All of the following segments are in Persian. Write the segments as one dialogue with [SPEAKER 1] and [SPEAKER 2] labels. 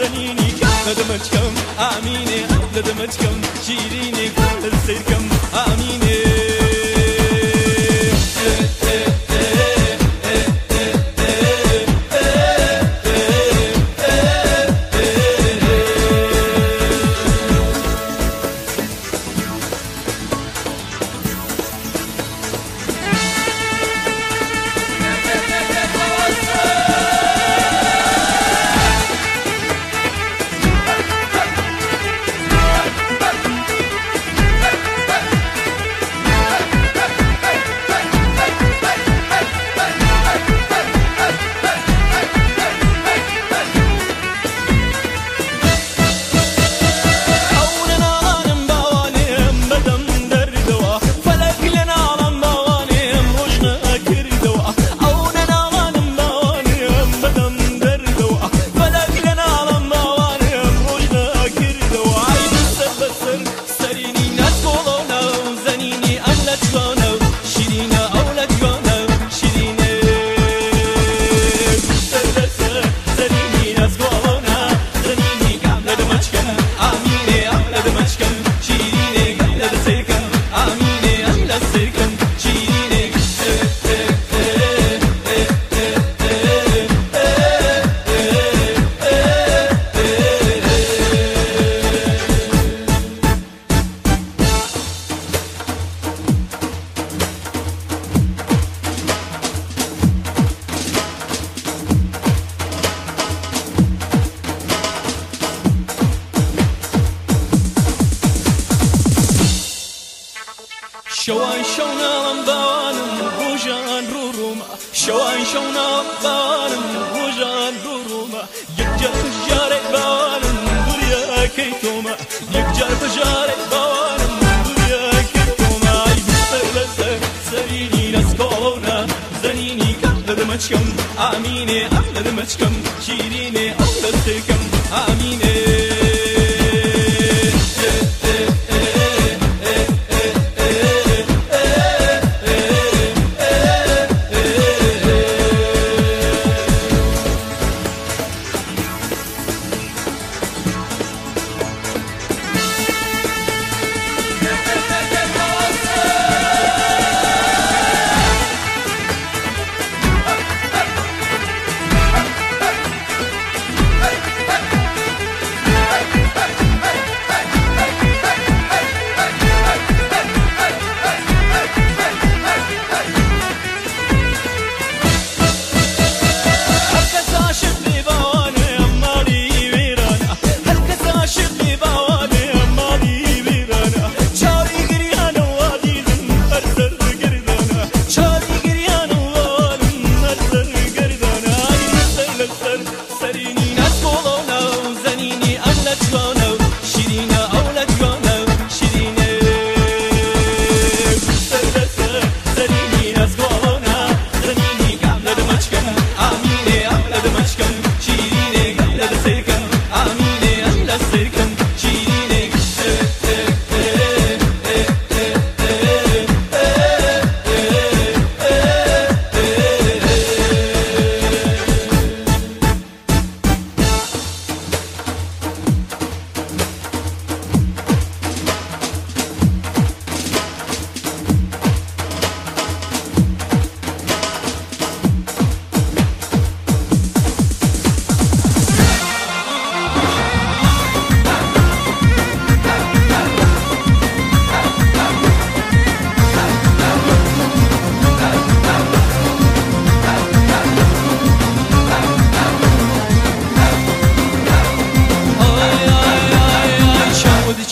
[SPEAKER 1] دنيني لدمتكم آميني لدمتكم شيريني. meçkem, amine anladım meçkem.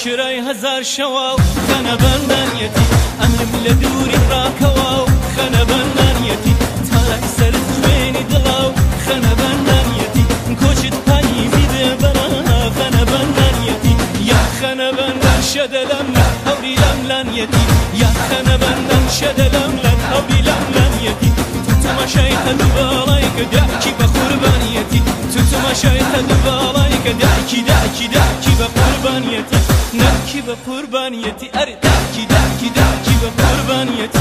[SPEAKER 1] چرای هزار شوا و خنه بندانیتی امرم لدوری راکوا و خنه بندانیتی تارک سر خوینی دلا و خنه بندانیتی کوچت پایی بیده بنا خنه بندانیتی یا خنه بندان شدلم لن اوری لم لنیتی یا خنه بندان شدلم لن اوری لم لنیتی tutuma şeytan balayka daki تو تو ماشای تند بالایی که دا کی دا کی دا کی با قربانیت نا کی با قربانیت ار دا کی دا کی دا کی با قربانیت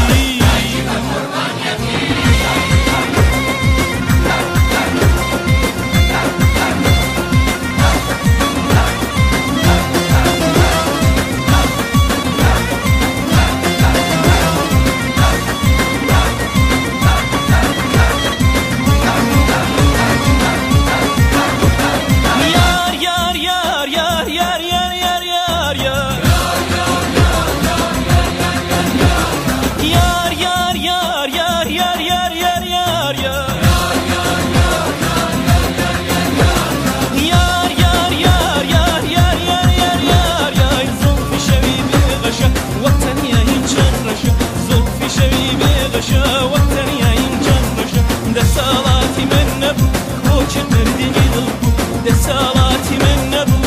[SPEAKER 1] بوو دەساڵاتی من نەبوو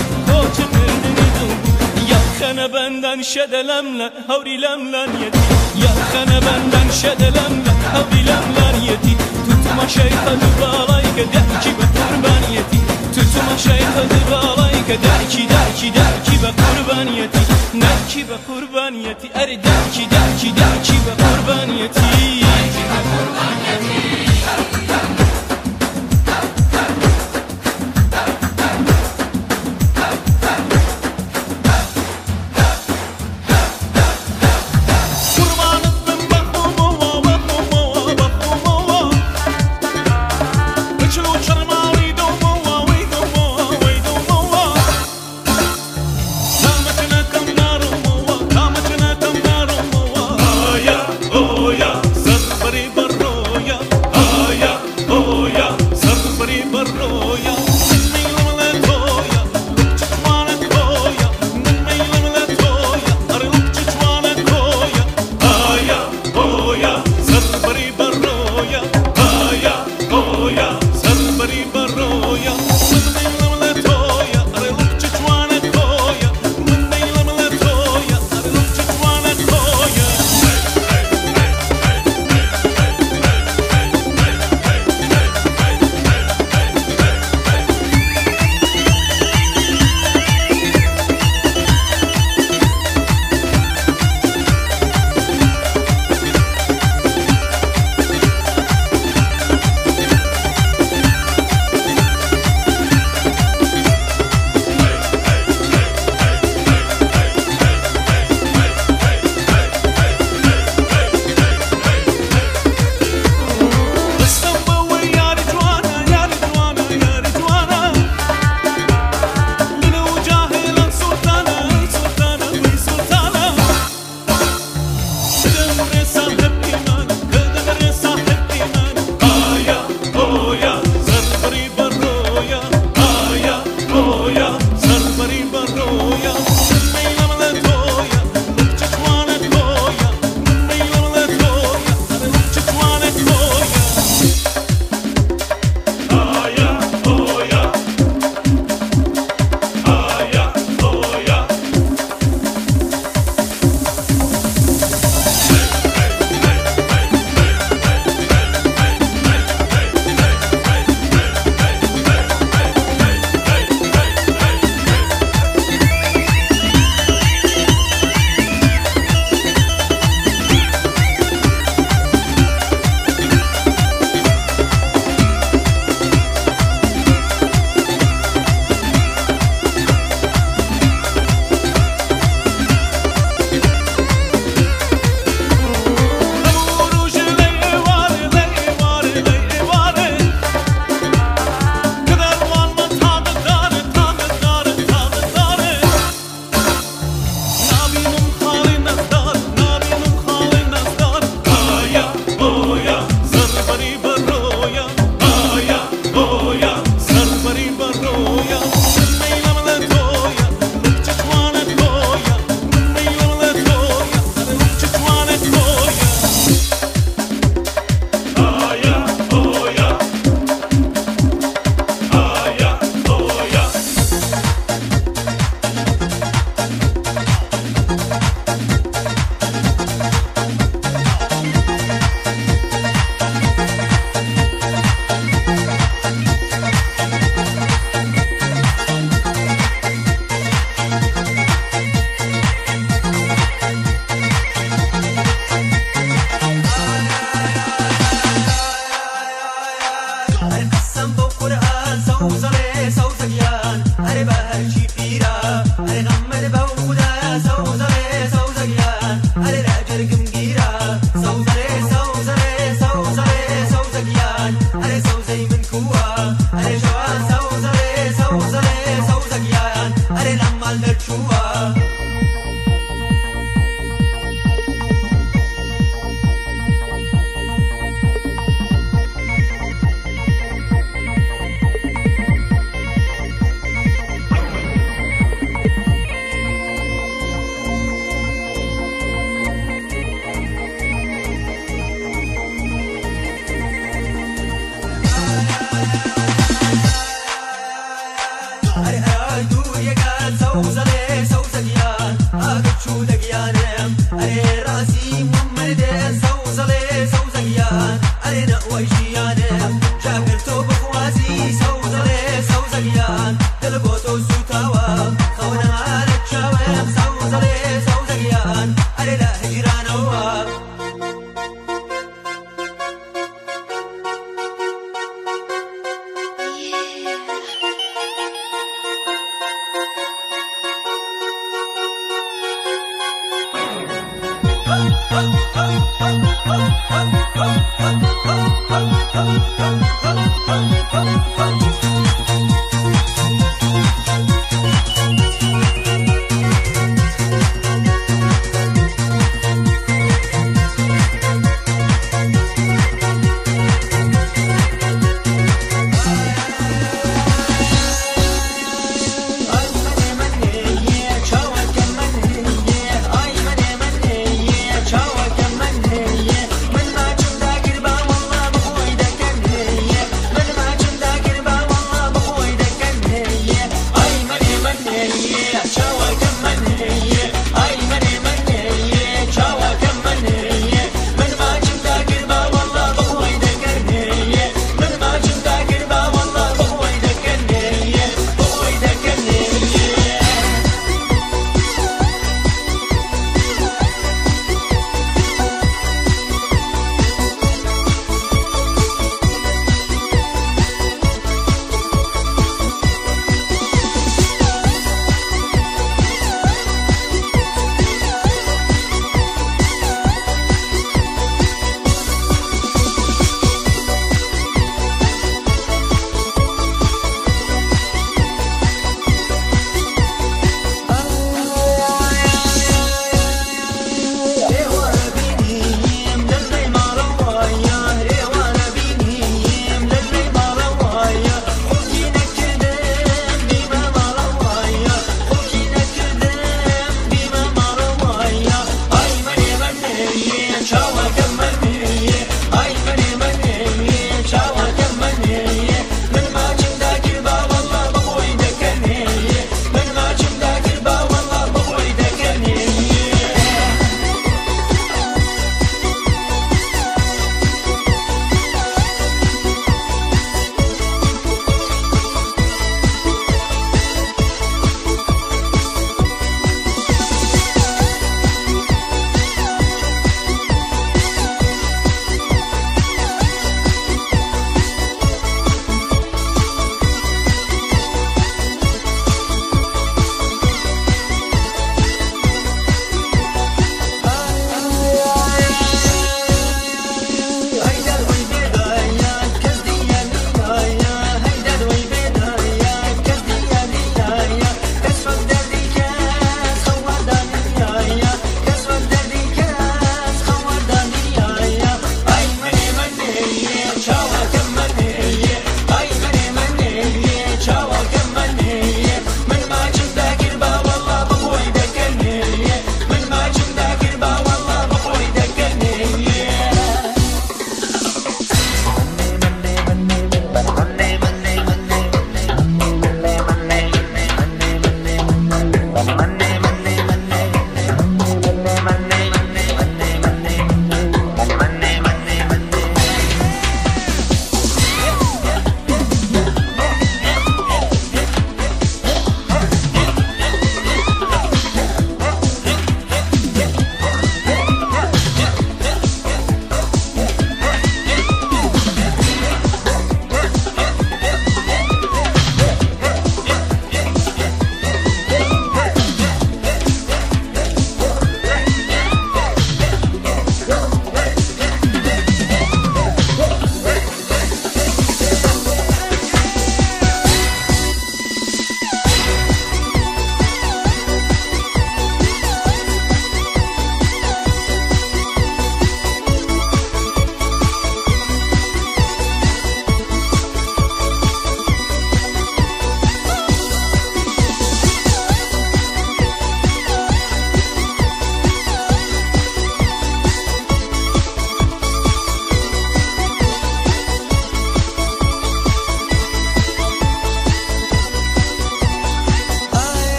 [SPEAKER 1] مردنی دڵ یاخەنە بەندەن شەدە لەم لە هەوری لەم لانیەتی یاخەنە بەندەن شەدە لەم لە هەوری لەم لانیەتی توتمە شەیخەد باڵای کە دەکی بە قوربانیەتی توتمە شەیخەد باڵای کە داکی داکی داکی بە قوربانیەتی ناکی بە قوربانیەتی ئەرێ داکی داکی داکی بە قوربانیەتی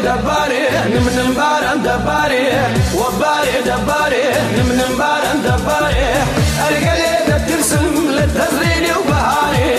[SPEAKER 2] دباري من مبارا دباري. وباري دباري. من مبارا دباري. القليدة ترسم للتزريني وبهاري.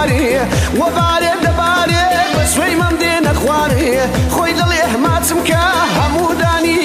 [SPEAKER 2] دەبارێ وەبارێ دەبارێ بە سوەی من دێ نەخوارێ خۆی دڵێ ماچم کە هەموو دانی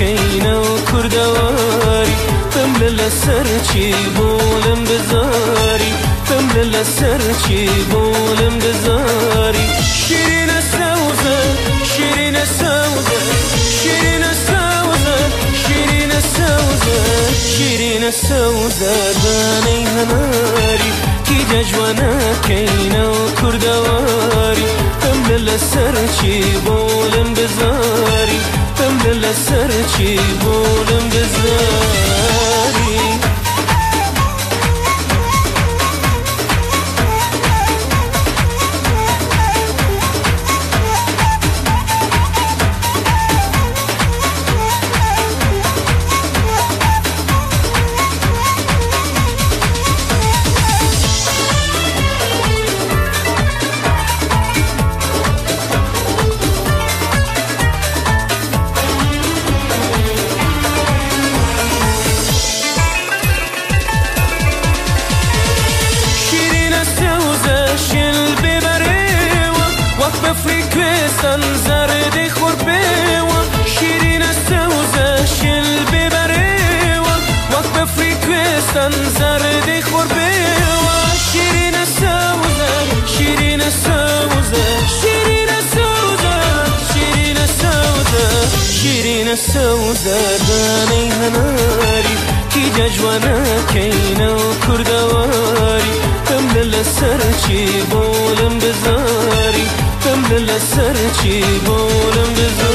[SPEAKER 1] جوانەکەینە و کوردەواری پم لە لەسەرچی بۆڵم بزاری پم لە لەسەرچی بۆڵم بزاری شیرینە سەوزە شیرینە سەوزە شیرینە سەوزە شیرینە سەوزە شیرینە سەوزە دانەی هەناری کیجە جوانەکەینە و کوردەواری پم لە لەسەرچی بۆڵم بزاری لەسەرچی بۆڵم بزاری
[SPEAKER 3] کوێستان شیرینە سەوزە دانەی هەناری کیجە جوانەکەینە و کوردەواری پم لە لەسەرچی بۆڵم بزاری؟ پم لە لەسەرچی بۆڵم بزاری؟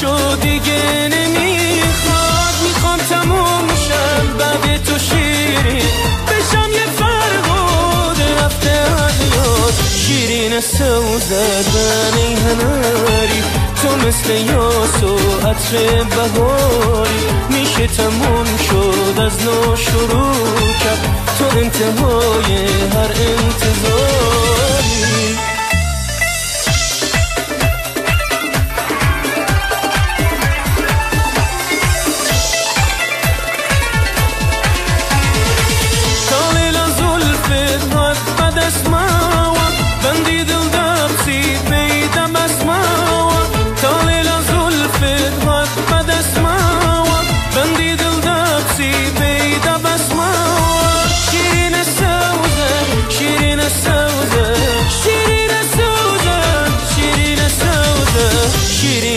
[SPEAKER 1] شو دیگه نمی‌خواد. می‌خوام تموم شم بعد تو شیری. بشم یه فرهاد رفته حیات شیرین سوزد من هناری تو مثل یاس و عطر بهاری. میشه تموم شد از نو شروع کرد. تو انتهای هر انتظاری.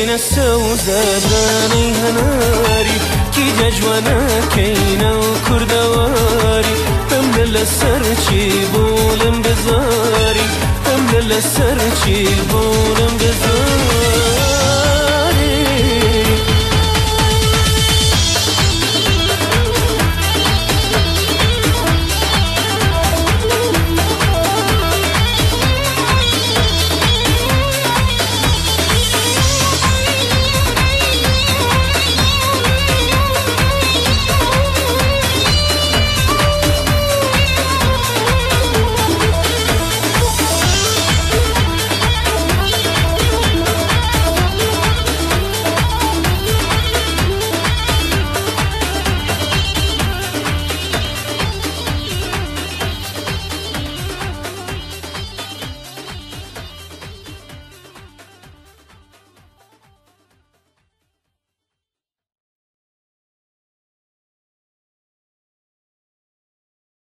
[SPEAKER 1] بین سوز دانی هناری کی دجوانا کی نو کردواری؟ تم دل سر چی بولم بزاری؟ تم دل سر چی بولم بزاری؟